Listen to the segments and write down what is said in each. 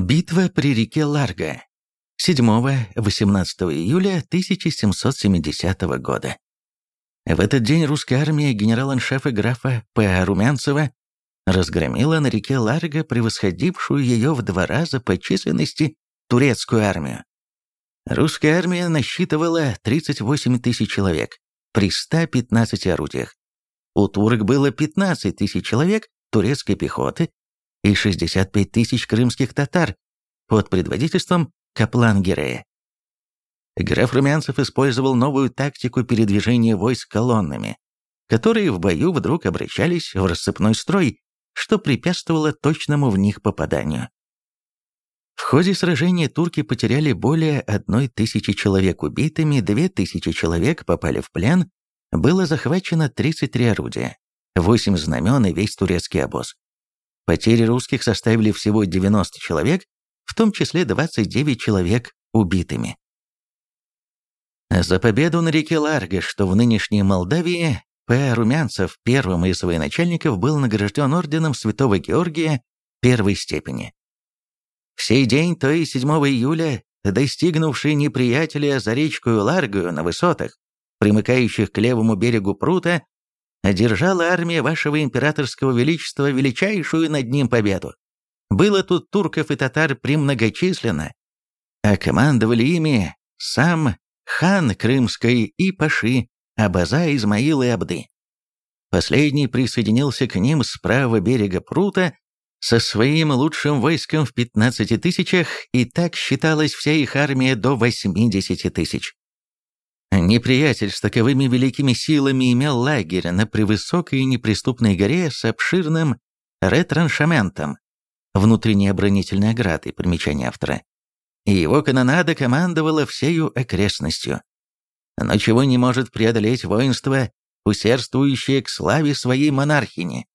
Битва при реке Ларго. 7-18 июля 1770 года. В этот день русская армия генерал-аншефа графа П. Румянцева разгромила на реке Ларго превосходившую ее в два раза по численности турецкую армию. Русская армия насчитывала 38 тысяч человек при 115 орудиях. У турок было 15 тысяч человек турецкой пехоты и 65 тысяч крымских татар под предводительством Каплан-Гирея. Граф Румянцев использовал новую тактику передвижения войск колоннами, которые в бою вдруг обращались в рассыпной строй, что препятствовало точному в них попаданию. В ходе сражения турки потеряли более одной тысячи человек убитыми, две тысячи человек попали в плен, было захвачено 33 орудия, 8 знамен и весь турецкий обоз. Потери русских составили всего 90 человек, в том числе 29 человек убитыми. За победу на реке Ларго, что в нынешней Молдавии, П. Румянцев, первым из военачальников, был награжден орденом Святого Георгия первой степени. В сей день, то есть 7 июля, достигнувший неприятеля за речку Ларгою на высотах, примыкающих к левому берегу прута, одержала армия вашего императорского величества величайшую над ним победу. Было тут турков и татар премногочисленно, а командовали ими сам хан Крымской и Паши, Абаза, Измаил и Абды. Последний присоединился к ним с правого берега прута со своим лучшим войском в 15 тысячах, и так считалась вся их армия до 80 тысяч. Неприятель с таковыми великими силами имел лагерь на превысокой и неприступной горе с обширным ретраншаментом, внутренней оборонительной оградой, примечание автора. И его канонада командовала всею окрестностью. Но чего не может преодолеть воинство, усердствующее к славе своей монархини.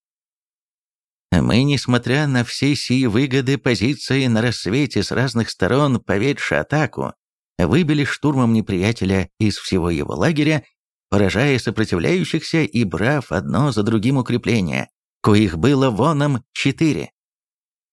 Мы, несмотря на все сии выгоды позиции на рассвете с разных сторон, поведши атаку, выбили штурмом неприятеля из всего его лагеря, поражая сопротивляющихся и брав одно за другим укрепления, коих было воном четыре.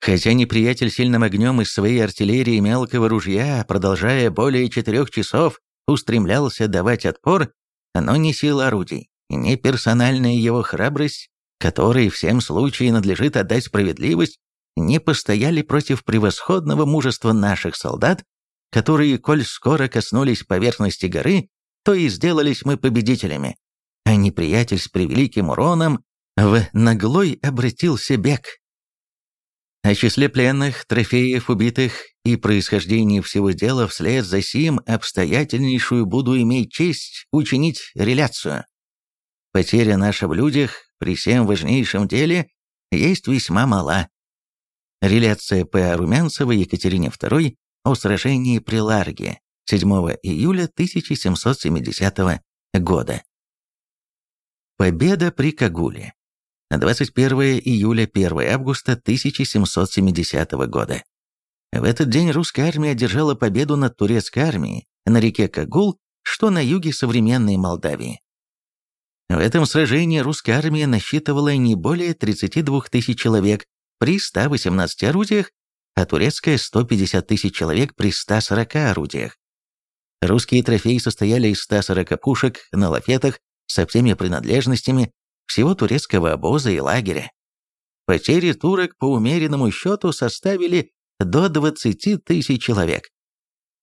Хотя неприятель сильным огнем из своей артиллерии мелкого ружья, продолжая более четырех часов, устремлялся давать отпор, но ни сила орудий, ни персональная его храбрость, которой всем случае надлежит отдать справедливость, не постояли против превосходного мужества наших солдат, которые, коль скоро коснулись поверхности горы, то и сделались мы победителями, а неприятель с превеликим уроном в наглой обратился бег. О числе пленных, трофеев убитых и происхождении всего дела вслед за сим обстоятельнейшую буду иметь честь учинить реляцию. Потеря наша в людях при всем важнейшем деле есть весьма мала. Реляция П. Румянцева Екатерине II о сражении при Ларге 7 июля 1770 года. Победа при Кагуле. 21 июля 1 августа 1770 года. В этот день русская армия одержала победу над турецкой армией на реке Кагул, что на юге современной Молдавии. В этом сражении русская армия насчитывала не более 32 тысяч человек при 118 орудиях а турецкая 150 тысяч человек при 140 орудиях. Русские трофеи состояли из 140 пушек на лафетах со всеми принадлежностями всего турецкого обоза и лагеря. Потери турок по умеренному счету составили до 20 тысяч человек.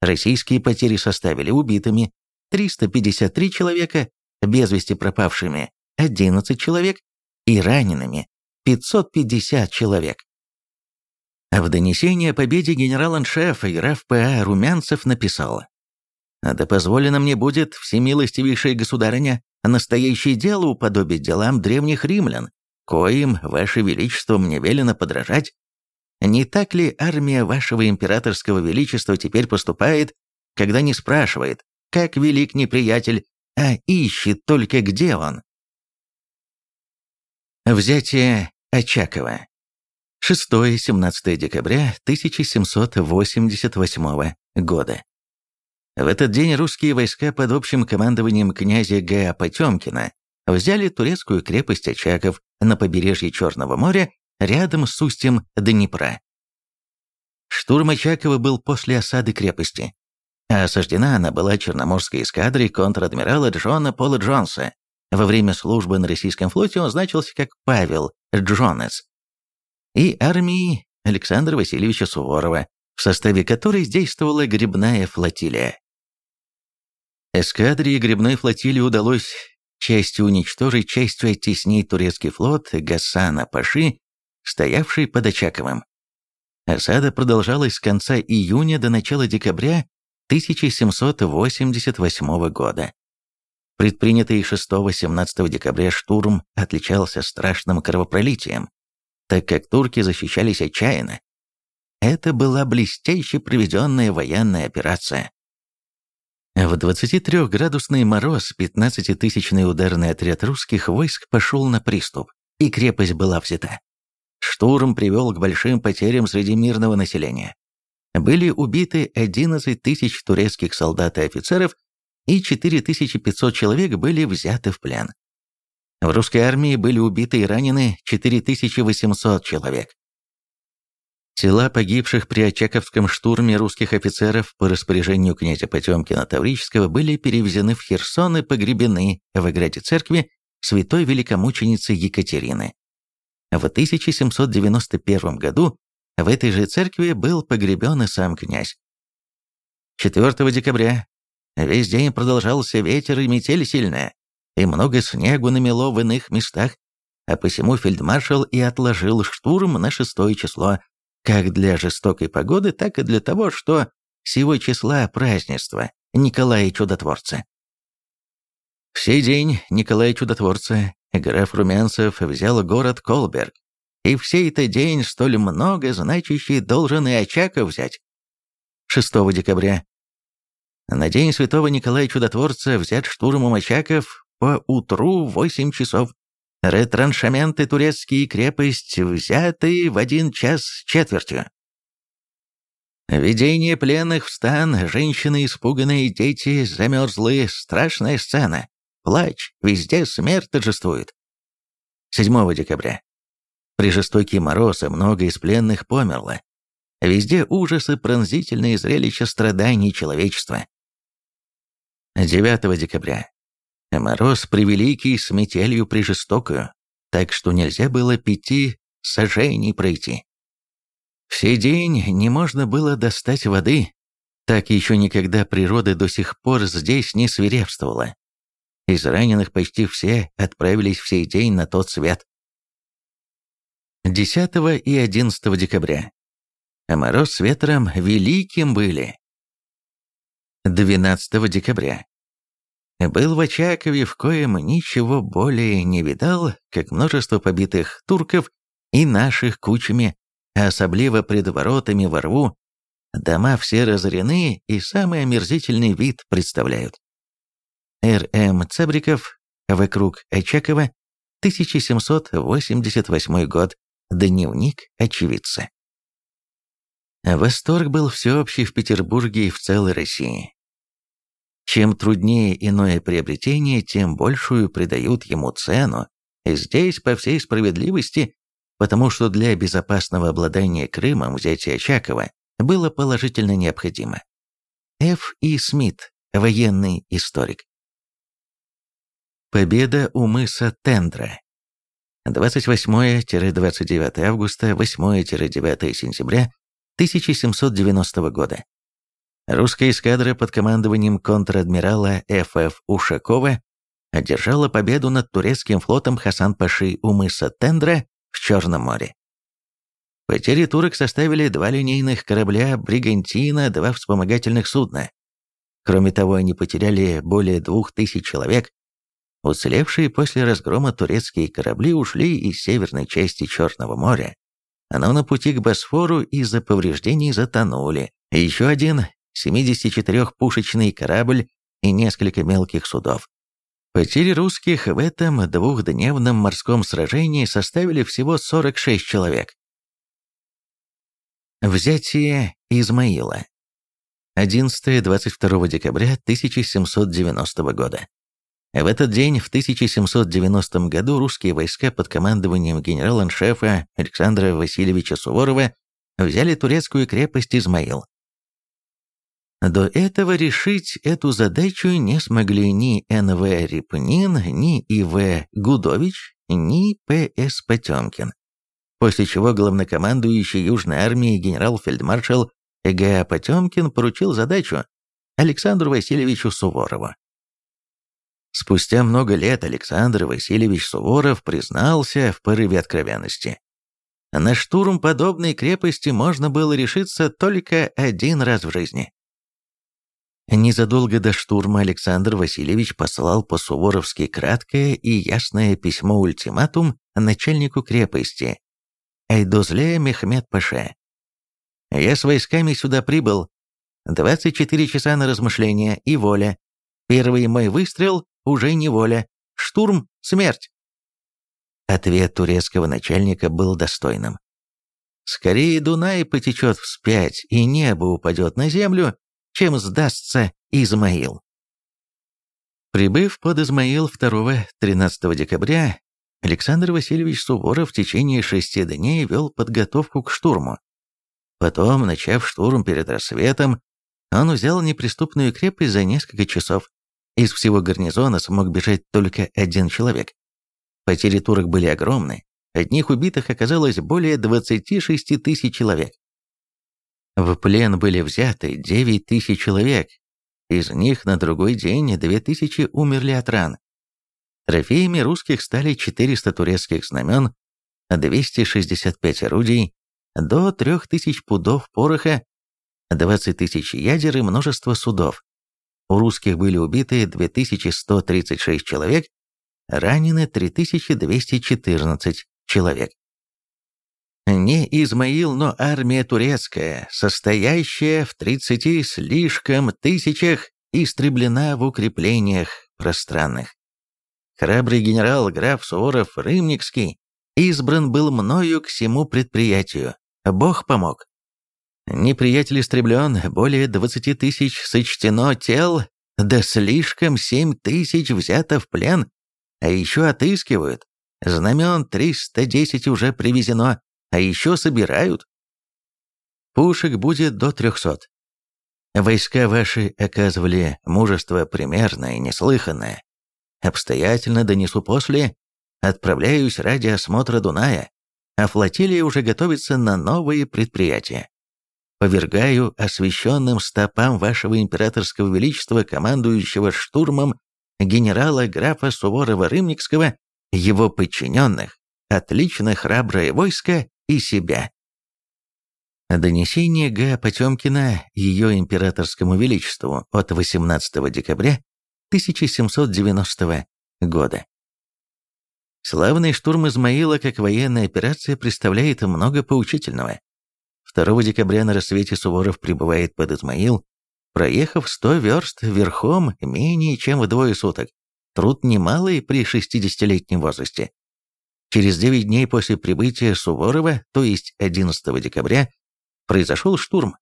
Российские потери составили убитыми 353 человека, без вести пропавшими 11 человек и ранеными 550 человек. В донесении о победе генерал-аншеф и граф П.А. Румянцев написал «Да позволено мне будет, всемилостивейшая государыня, настоящее дело уподобить делам древних римлян, коим, ваше величество, мне велено подражать. Не так ли армия вашего императорского величества теперь поступает, когда не спрашивает, как велик неприятель, а ищет только где он?» Взятие Очакова 6-17 декабря 1788 года. В этот день русские войска под общим командованием князя Г. Потемкина взяли турецкую крепость Очаков на побережье Черного моря рядом с устьем Днепра. Штурм Очакова был после осады крепости, а осаждена она была Черноморской эскадрой контр-адмирала Джона Пола Джонса. Во время службы на российском флоте он значился как Павел Джонес. И армией Александра Васильевича Суворова, в составе которой действовала грибная флотилия. Эскадре грибной флотилии удалось частью уничтожить, частью оттеснить турецкий флот Гасана Паши, стоявший под Очаковым. Осада продолжалась с конца июня до начала декабря 1788 года. Предпринятый 6-17 декабря штурм отличался страшным кровопролитием, так как турки защищались отчаянно. Это была блестяще проведенная военная операция. В 23-градусный мороз 15-тысячный ударный отряд русских войск пошел на приступ, и крепость была взята. Штурм привел к большим потерям среди мирного населения. Были убиты 11 тысяч турецких солдат и офицеров, и 4500 человек были взяты в плен. В русской армии были убиты и ранены 4800 человек. Тела погибших при Очаковском штурме русских офицеров по распоряжению князя Потемкина Таврического были перевезены в Херсон и погребены в ограде церкви святой великомученицы Екатерины. В 1791 году в этой же церкви был погребен и сам князь. 4 декабря весь день продолжался ветер и метель сильная, и много снегу намело в иных местах, а посему фельдмаршал и отложил штурм на шестое число, как для жестокой погоды, так и для того, что сего числа празднества Николая Чудотворца. В день Николая Чудотворца граф Румянцев взял город Колберг, и в сей-то день столь много значащий должен и Очаков взять. 6 декабря. На день святого Николая Чудотворца взят штурмом Очаков по утру в 8 часов. Ретраншаменты турецкие крепость взяты в один час с четвертью. Видение пленных в стан, женщины испуганные, дети замерзлые, страшная сцена. Плач, везде смерть торжествует. 7 декабря. При жестокий мороз много из пленных померло. Везде ужасы, пронзительные зрелища страданий человечества. 9 декабря. Мороз превеликий с метелью прижестокую, так что нельзя было пяти сажений пройти. Все день не можно было достать воды, так еще никогда природа до сих пор здесь не свирепствовала. Из раненых почти все отправились в сей день на тот свет. 10 и 11 декабря. А мороз с ветром великим были. 12 декабря. Был в Очакове, в коем ничего более не видал, как множество побитых турков и наших кучами, а особливо пред воротами во рву, дома все разорены и самый омерзительный вид представляют. Р.М. Цабриков, вокруг Очакова, 1788 год, дневник очевидца. Восторг был всеобщий в Петербурге и в целой России. Чем труднее иное приобретение, тем большую придают ему цену, и здесь, по всей справедливости, потому что для безопасного обладания Крымом взятие Очакова было положительно необходимо. Ф. И. Смит, военный историк. Победа у мыса Тендра. 28-29 августа, 8-9 сентября 1790 года. Русская эскадра под командованием контр-адмирала Ф.Ф. Ушакова одержала победу над турецким флотом Хасан-Паши у мыса Тендра в Черном море. Потери турок составили два линейных корабля «Бригантина», два вспомогательных судна. Кроме того, они потеряли более двух тысяч человек. Уцелевшие после разгрома турецкие корабли ушли из северной части Черного моря, но на пути к Босфору из-за повреждений затонули. Еще один 74-пушечный корабль и несколько мелких судов. Потери русских в этом двухдневном морском сражении составили всего 46 человек. Взятие Измаила. 11-22 декабря 1790 года. В этот день, в 1790 году, русские войска под командованием генерала-аншефа Александра Васильевича Суворова взяли турецкую крепость Измаил. До этого решить эту задачу не смогли ни Н.В. Репнин, ни И.В. Гудович, ни П.С. Потемкин. После чего главнокомандующий Южной армии генерал-фельдмаршал Г. Потемкин поручил задачу Александру Васильевичу Суворову. Спустя много лет Александр Васильевич Суворов признался в порыве откровенности. На штурм подобной крепости можно было решиться только один раз в жизни. Незадолго до штурма Александр Васильевич послал по-суворовски краткое и ясное письмо-ультиматум начальнику крепости Айдозле Мехмед Паше. «Я с войсками сюда прибыл. 24 часа на размышления и воля. Первый мой выстрел уже не воля. Штурм – смерть». Ответ турецкого начальника был достойным. «Скорее Дунай потечет вспять, и небо упадет на землю, чем сдастся Измаил. Прибыв под Измаил 2-13 декабря, Александр Васильевич Суворов в течение шести дней вел подготовку к штурму. Потом, начав штурм перед рассветом, он взял неприступную крепость за несколько часов. Из всего гарнизона смог бежать только один человек. Потери турок были огромны. Одних убитых оказалось более 26 тысяч человек. В плен были взяты 9 тысяч человек, из них на другой день 2 тысячи умерли от ран. Трофеями русских стали 400 турецких знамен, 265 орудий, до 3000 пудов пороха, 20 тысяч ядер и множество судов. У русских были убиты 2136 человек, ранены 3214 человек. Не Измаил, но армия турецкая, состоящая в тридцати слишком тысячах, истреблена в укреплениях пространных. Храбрый генерал граф Суворов Рымникский избран был мною к всему предприятию. Бог помог. Неприятель истреблен, более двадцати тысяч сочтено тел, да слишком семь тысяч взято в плен, а еще отыскивают. Знамен триста десять уже привезено, а еще собирают. Пушек будет до трехсот. Войска ваши оказывали мужество примерное неслыханное. Обстоятельно донесу после, отправляюсь ради осмотра Дуная, а флотилия уже готовится на новые предприятия. Повергаю освященным стопам вашего императорского величества, командующего штурмом генерала графа Суворова-Рымникского, его подчиненных, отлично храброе войско и себя. Донесение Г. Потемкина ее императорскому величеству от 18 декабря 1790 года. Славный штурм Измаила как военная операция представляет много поучительного. 2 декабря на рассвете Суворов прибывает под Измаил, проехав 100 верст верхом менее чем вдвое суток. Труд немалый при 60-летнем возрасте. Через 9 дней после прибытия Суворова, то есть 11 декабря, произошел штурм.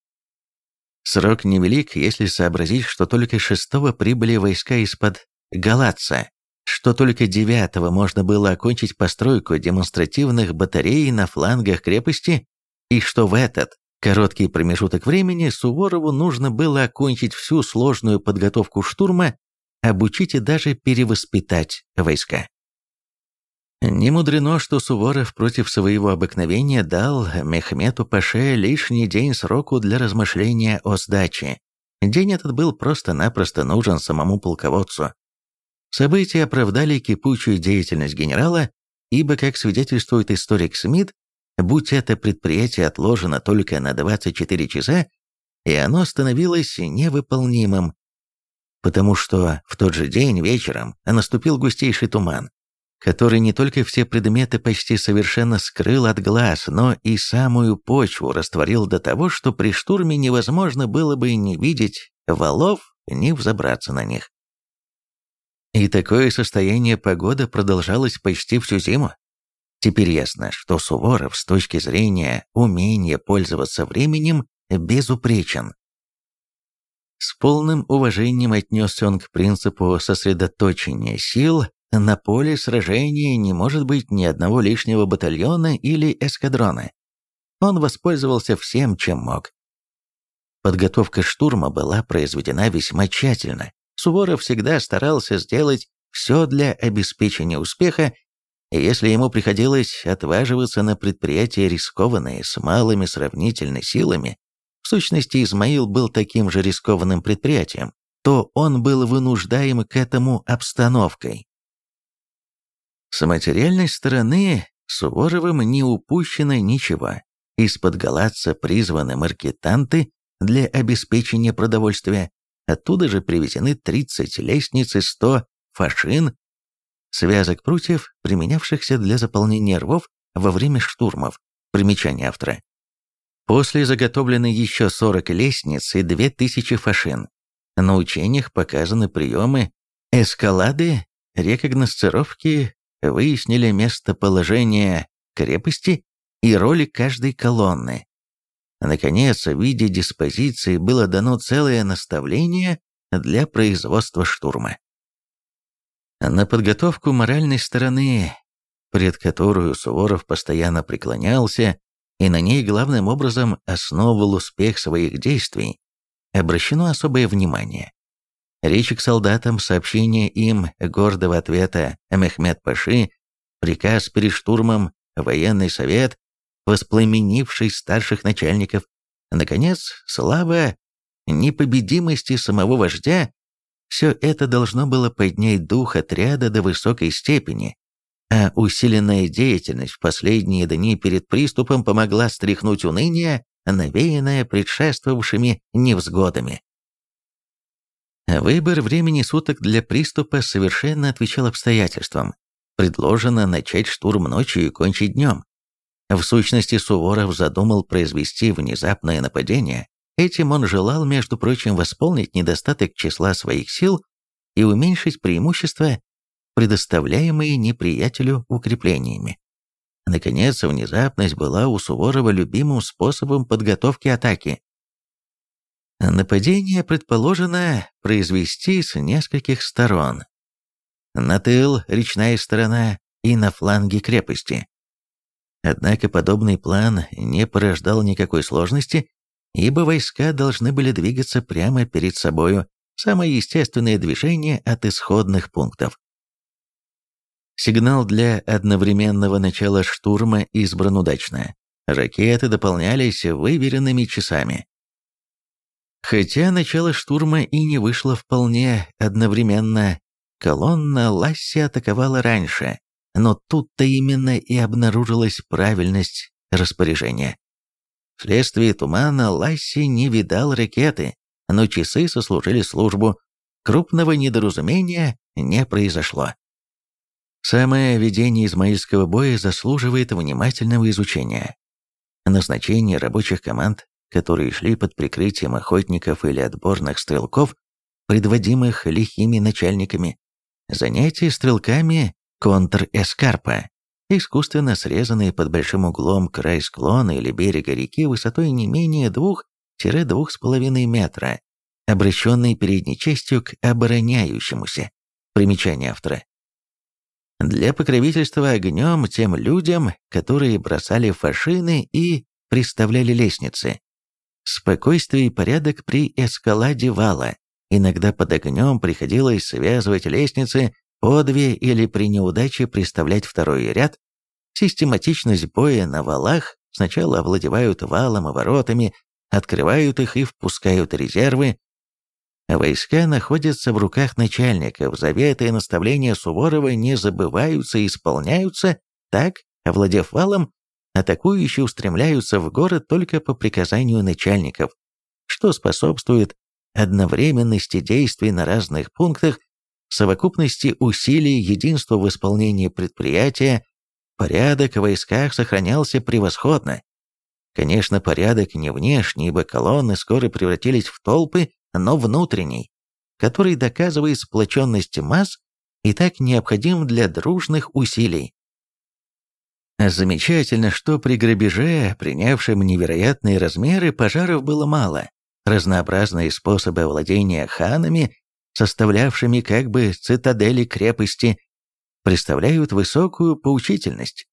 Срок невелик, если сообразить, что только 6 прибыли войска из-под Галатца, что только 9 можно было окончить постройку демонстративных батарей на флангах крепости, и что в этот короткий промежуток времени Суворову нужно было окончить всю сложную подготовку штурма, обучить и даже перевоспитать войска. Не мудрено, что Суворов против своего обыкновения дал Мехмету Паше лишний день сроку для размышления о сдаче. День этот был просто-напросто нужен самому полководцу. События оправдали кипучую деятельность генерала, ибо, как свидетельствует историк Смит, будь это предприятие отложено только на 24 часа, и оно становилось невыполнимым, потому что в тот же день вечером наступил густейший туман, который не только все предметы почти совершенно скрыл от глаз, но и самую почву растворил до того, что при штурме невозможно было бы ни видеть валов, ни взобраться на них. И такое состояние погоды продолжалось почти всю зиму. Теперь ясно, что Суворов с точки зрения умения пользоваться временем безупречен. С полным уважением отнесся он к принципу сосредоточения сил на поле сражения не может быть ни одного лишнего батальона или эскадрона. он воспользовался всем, чем мог. Подготовка штурма была произведена весьма тщательно. Суворов всегда старался сделать все для обеспечения успеха, и если ему приходилось отваживаться на предприятия рискованные с малыми сравнительно силами, в сущности Измаил был таким же рискованным предприятием, то он был вынуждаем к этому обстановкой. С материальной стороны Суворовым не упущено ничего. Из-под Галатца призваны маркетанты для обеспечения продовольствия, оттуда же привезены 30 лестниц и 100 фашин, связок прутьев, применявшихся для заполнения рвов во время штурмов. Примечание автора. После заготовлены еще 40 лестниц и 2000 фашин. На учениях показаны приемы эскалады, рекогносцировки, выяснили местоположение крепости и роли каждой колонны. Наконец, в виде диспозиции было дано целое наставление для производства штурма. На подготовку моральной стороны, пред которую Суворов постоянно преклонялся, и на ней главным образом основывал успех своих действий, обращено особое внимание. Речи к солдатам, сообщение им гордого ответа Мехмед Паши, приказ перед штурмом, военный совет, воспламенивший старших начальников, наконец, слава непобедимости самого вождя, все это должно было поднять дух отряда до высокой степени, а усиленная деятельность в последние дни перед приступом помогла стряхнуть уныние, навеянное предшествовавшими невзгодами. Выбор времени суток для приступа совершенно отвечал обстоятельствам. Предложено начать штурм ночью и кончить днем. В сущности, Суворов задумал произвести внезапное нападение. Этим он желал, между прочим, восполнить недостаток числа своих сил и уменьшить преимущества, предоставляемые неприятелю укреплениями. Наконец, внезапность была у Суворова любимым способом подготовки атаки. Нападение предположено произвести с нескольких сторон. На тыл – речная сторона и на фланге крепости. Однако подобный план не порождал никакой сложности, ибо войска должны были двигаться прямо перед собою, самое естественное движение от исходных пунктов. Сигнал для одновременного начала штурма избран удачно. Ракеты дополнялись выверенными часами. Хотя начало штурма и не вышло вполне одновременно, колонна Ласси атаковала раньше, но тут-то именно и обнаружилась правильность распоряжения. Вследствие тумана Ласси не видал ракеты, но часы сослужили службу. Крупного недоразумения не произошло. Самое ведение Измаильского боя заслуживает внимательного изучения. Назначение рабочих команд, которые шли под прикрытием охотников или отборных стрелков, предводимых лихими начальниками, занятие стрелками контр-эскарпа, искусственно срезанные под большим углом край склона или берега реки высотой не менее 2-2,5 метра, обращенный передней частью к обороняющемуся. Примечание автора для покровительства огнем тем людям, которые бросали фашины и приставляли лестницы. Спокойствие и порядок при эскаладе вала. Иногда под огнем приходилось связывать лестницы по две или при неудаче приставлять второй ряд. Систематичность боя на валах сначала овладевают валом и воротами, открывают их и впускают резервы, Войска находятся в руках начальников, заветы и наставления Суворова не забываются и исполняются, так, овладев валом, атакующие устремляются в город только по приказанию начальников, что способствует одновременности действий на разных пунктах, совокупности усилий, единства в исполнении предприятия, порядок в войсках сохранялся превосходно. Конечно, порядок не внешний, ибо колонны скоро превратились в толпы, но внутренний, который доказывает сплоченность масс и так необходим для дружных усилий. Замечательно, что при грабеже, принявшем невероятные размеры, пожаров было мало. Разнообразные способы овладения ханами, составлявшими как бы цитадели крепости, представляют высокую поучительность,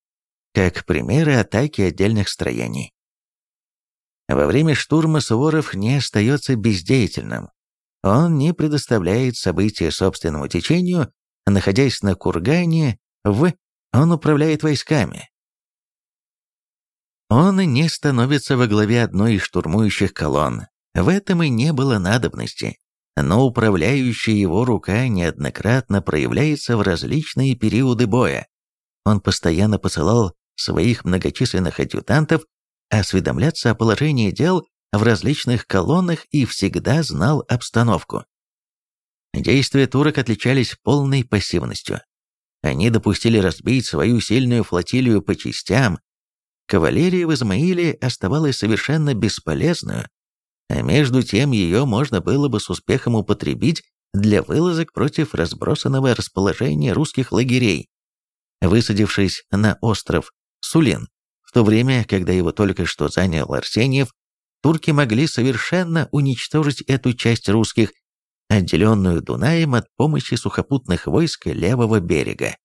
как примеры атаки отдельных строений. Во время штурма Суворов не остается бездеятельным. Он не предоставляет события собственному течению, находясь на кургане, в... он управляет войсками. Он не становится во главе одной из штурмующих колонн. В этом и не было надобности. Но управляющая его рука неоднократно проявляется в различные периоды боя. Он постоянно посылал своих многочисленных адъютантов осведомляться о положении дел в различных колоннах и всегда знал обстановку. Действия турок отличались полной пассивностью. Они допустили разбить свою сильную флотилию по частям. Кавалерия в Измаиле оставалась совершенно бесполезную, а между тем ее можно было бы с успехом употребить для вылазок против разбросанного расположения русских лагерей. Высадившись на остров Сулин, в то время, когда его только что занял Арсеньев, турки могли совершенно уничтожить эту часть русских, отделенную Дунаем от помощи сухопутных войск левого берега.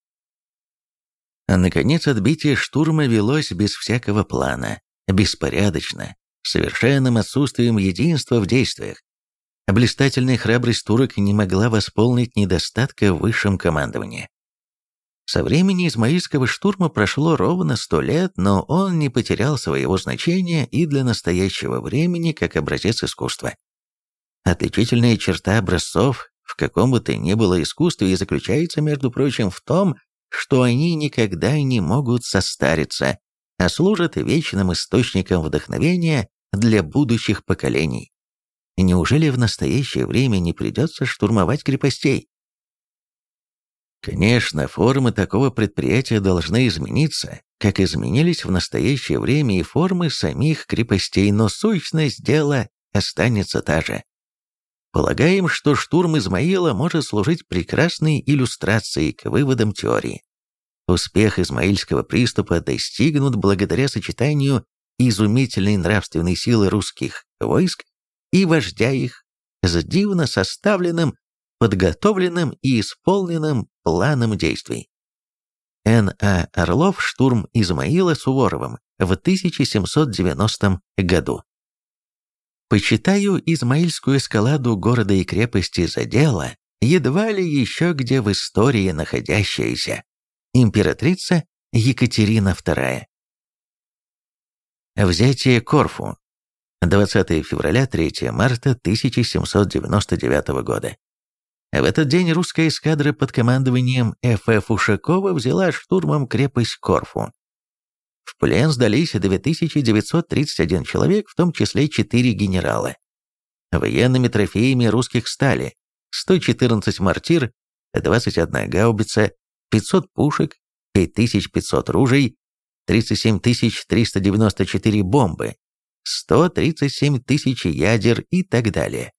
А наконец отбитие штурма велось без всякого плана, беспорядочно, совершенным отсутствием единства в действиях. Блистательная храбрость турок не могла восполнить недостатка в высшем командовании. Со времени Измаильского штурма прошло ровно сто лет, но он не потерял своего значения и для настоящего времени как образец искусства. Отличительная черта образцов в каком бы то ни было искусстве и заключается, между прочим, в том, что они никогда не могут состариться, а служат вечным источником вдохновения для будущих поколений. Неужели в настоящее время не придется штурмовать крепостей? Конечно, формы такого предприятия должны измениться, как изменились в настоящее время и формы самих крепостей, но сущность дела останется та же. Полагаем, что штурм Измаила может служить прекрасной иллюстрацией к выводам теории. Успех измаильского приступа достигнут благодаря сочетанию изумительной нравственной силы русских войск и вождя их с дивно составленным подготовленным и исполненным планом действий. Н.А. Орлов штурм Измаила Суворовым в 1790 году. Почитаю Измаильскую эскаладу города и крепости за дело, едва ли еще где в истории находящаяся. Императрица Екатерина II. Взятие Корфу. 20 февраля 3 марта 1799 года. В этот день русская эскадра под командованием Ф.Ф. Ушакова взяла штурмом крепость Корфу. В плен сдались 2931 человек, в том числе 4 генерала. Военными трофеями русских стали 114 мортир, 21 гаубица, 500 пушек, 5500 ружей, 37 394 бомбы, 137 тысяч ядер и так далее.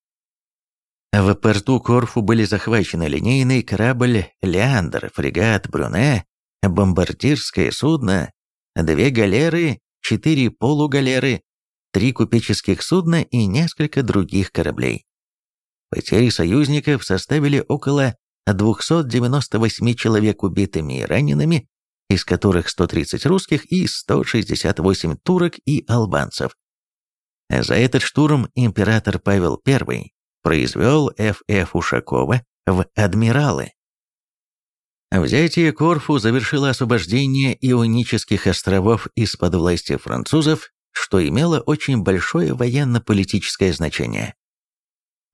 В порту Корфу были захвачены линейный корабль «Леандр», фрегат «Брюне», бомбардирское судно, две галеры, четыре полугалеры, три купеческих судна и несколько других кораблей. Потери союзников составили около 298 человек убитыми и ранеными, из которых 130 русских и 168 турок и албанцев. За этот штурм император Павел I произвел Ф.Ф. Ушакова в адмиралы. Взятие Корфу завершило освобождение Ионических островов из-под власти французов, что имело очень большое военно-политическое значение.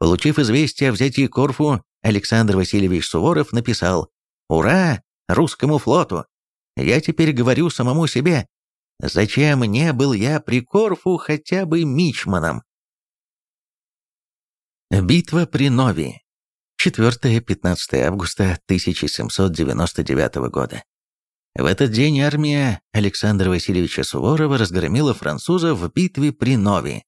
Получив известие о взятии Корфу, Александр Васильевич Суворов написал «Ура! Русскому флоту! Я теперь говорю самому себе, зачем не был я при Корфу хотя бы мичманом?» Битва при Нови. 4-15 августа 1799 года. В этот день армия Александра Васильевича Суворова разгромила французов в битве при Нови.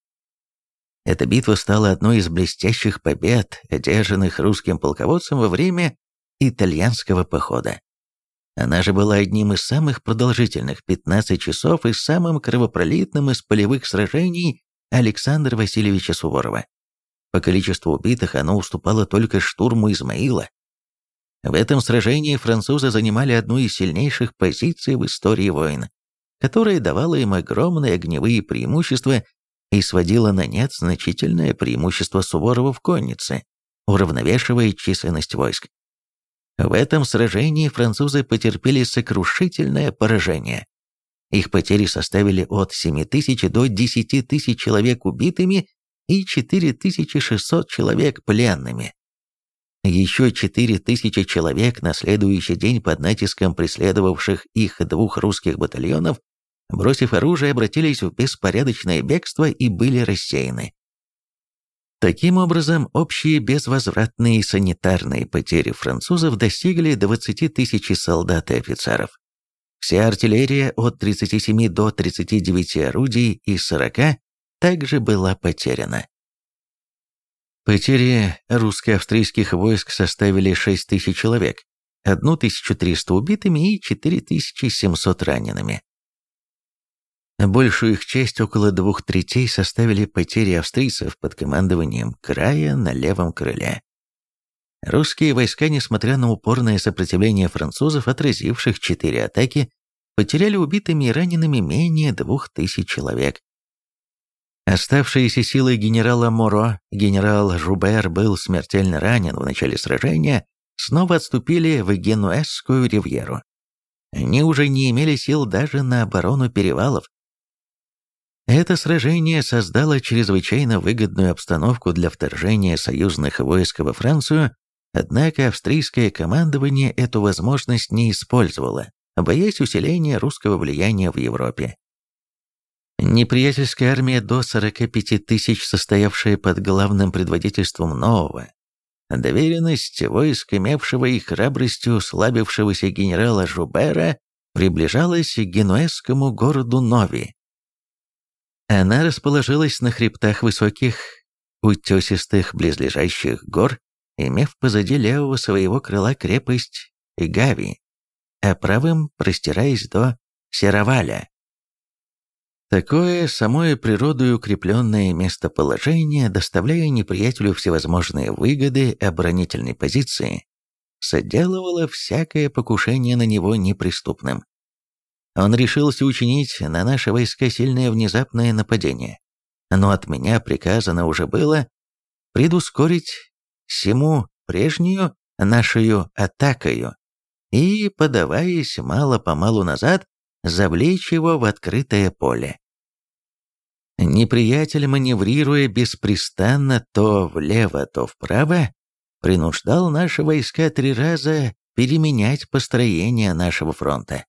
Эта битва стала одной из блестящих побед, одержанных русским полководцем во время итальянского похода. Она же была одним из самых продолжительных 15 часов и самым кровопролитным из полевых сражений Александра Васильевича Суворова. По количеству убитых оно уступало только штурму Измаила. В этом сражении французы занимали одну из сильнейших позиций в истории войн, которая давала им огромные огневые преимущества и сводила на нет значительное преимущество Суворова в коннице, уравновешивая численность войск. В этом сражении французы потерпели сокрушительное поражение. Их потери составили от 7 тысяч до 10 тысяч человек убитыми и 4600 человек пленными. Еще 4000 человек на следующий день под натиском преследовавших их двух русских батальонов, бросив оружие, обратились в беспорядочное бегство и были рассеяны. Таким образом, общие безвозвратные санитарные потери французов достигли 20 тысяч солдат и офицеров. Вся артиллерия от 37 до 39 орудий из 40 также была потеряна. Потери русско-австрийских войск составили 6 тысяч человек, 1300 убитыми и 4700 ранеными. Большую их часть, около двух третей, составили потери австрийцев под командованием края на левом крыле. Русские войска, несмотря на упорное сопротивление французов, отразивших четыре атаки, потеряли убитыми и ранеными менее двух тысяч человек. Оставшиеся силы генерала Моро, генерал Жубер был смертельно ранен в начале сражения, снова отступили в Генуэзскую ривьеру. Они уже не имели сил даже на оборону перевалов. Это сражение создало чрезвычайно выгодную обстановку для вторжения союзных войск во Францию, однако австрийское командование эту возможность не использовало, боясь усиления русского влияния в Европе. Неприятельская армия до 45 тысяч, состоявшая под главным предводительством нового, доверенность войск, имевшего и храбростью слабившегося генерала Жубера, приближалась к генуэзскому городу Нови. Она расположилась на хребтах высоких, утесистых близлежащих гор, имев позади левого своего крыла крепость Гави, а правым простираясь до Сероваля. Такое самое природой укрепленное местоположение, доставляя неприятелю всевозможные выгоды оборонительной позиции, соделывало всякое покушение на него неприступным. Он решился учинить на наши войска сильное внезапное нападение, но от меня приказано уже было предускорить всему прежнюю нашу атакою и, подаваясь мало-помалу назад, завлечь его в открытое поле. Неприятель, маневрируя беспрестанно то влево, то вправо, принуждал наши войска три раза переменять построение нашего фронта.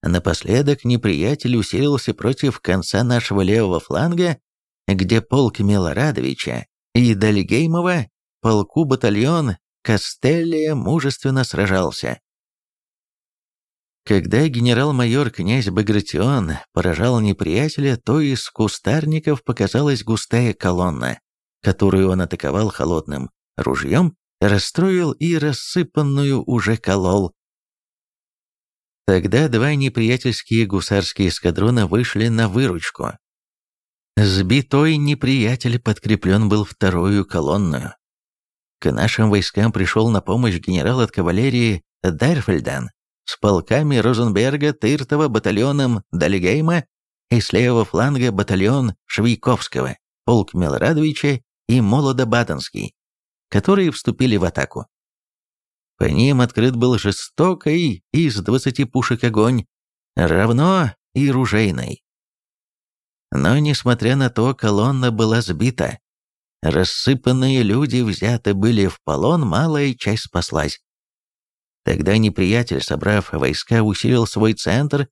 Напоследок неприятель усилился против конца нашего левого фланга, где полк Милорадовича и Дальгеймова, полку батальон Кастеллия мужественно сражался. Когда генерал-майор князь Багратион поражал неприятеля, то из кустарников показалась густая колонна, которую он атаковал холодным ружьем, расстроил и рассыпанную уже колол. Тогда два неприятельские гусарские эскадрона вышли на выручку. Сбитой неприятель подкреплен был вторую колонную. К нашим войскам пришел на помощь генерал от кавалерии Дайрфельдан, с полками Розенберга, Тыртова, батальоном Дальгейма и с левого фланга батальон Швейковского, полк Милорадовича и Молодо-Баденский, которые вступили в атаку. По ним открыт был жестокий из двадцати пушек огонь, равно и ружейный. Но, несмотря на то, колонна была сбита. Рассыпанные люди взяты были в полон, малая часть спаслась. Тогда неприятель, собрав войска, усилил свой центр,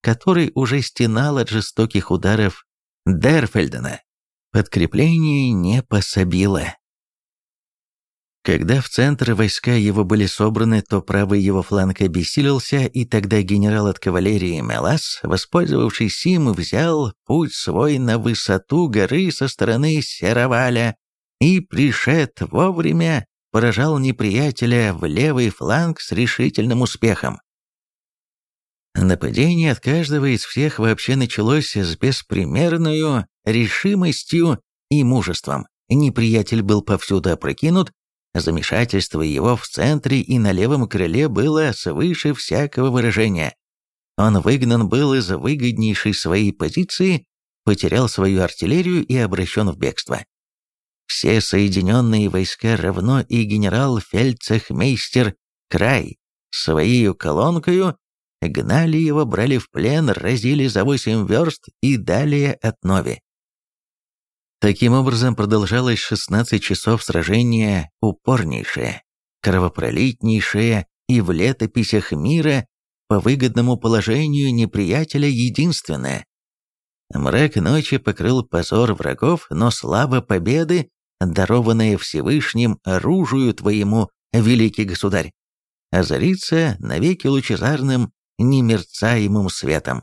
который уже стенал от жестоких ударов Дерфельдена. Подкрепление не пособило. Когда в центр войска его были собраны, то правый его фланг обессилился, и тогда генерал от кавалерии Мелас, воспользовавшись им, взял путь свой на высоту горы со стороны Сероваля и, пришед вовремя, поражал неприятеля в левый фланг с решительным успехом. Нападение от каждого из всех вообще началось с беспримерной решимостью и мужеством. Неприятель был повсюду опрокинут, замешательство его в центре и на левом крыле было свыше всякого выражения. Он выгнан был из выгоднейшей своей позиции потерял свою артиллерию и обращен в бегство. Все соединенные войска равно и генерал-фельдцехмейстер Край своей колонкою гнали его, брали в плен, разили за восемь верст и далее от Нови. Таким образом продолжалось 16 часов сражения упорнейшее, кровопролитнейшее и в летописях мира по выгодному положению неприятеля единственное. Мрак ночи покрыл позор врагов, но слава победы, дарованная Всевышним оружию твоему, великий государь, озарится навеки лучезарным, немерцаемым светом.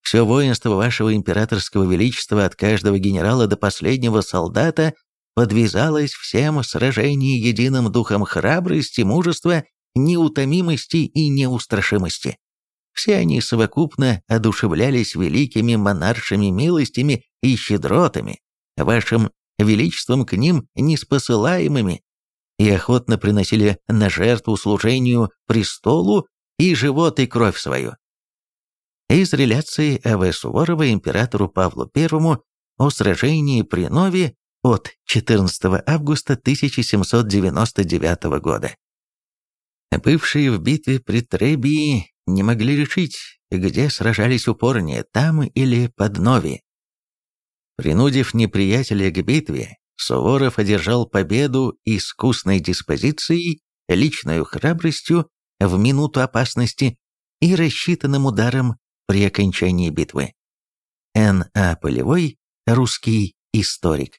Все воинство вашего императорского величества от каждого генерала до последнего солдата подвязалось всем в сражении единым духом храбрости, мужества, неутомимости и неустрашимости. Все они совокупно одушевлялись великими монаршими милостями и щедротами, вашим величеством к ним неспосылаемыми, и охотно приносили на жертву служению престолу и живот и кровь свою. Из реляции А.В. Суворова императору Павлу I о сражении при Нове от 14 августа 1799 года. Бывшие в битве при Требии не могли решить, где сражались упорнее, там или под Нови. Принудив неприятеля к битве, Суворов одержал победу искусной диспозицией, личной храбростью в минуту опасности и рассчитанным ударом при окончании битвы. Н. А. Полевой, русский историк.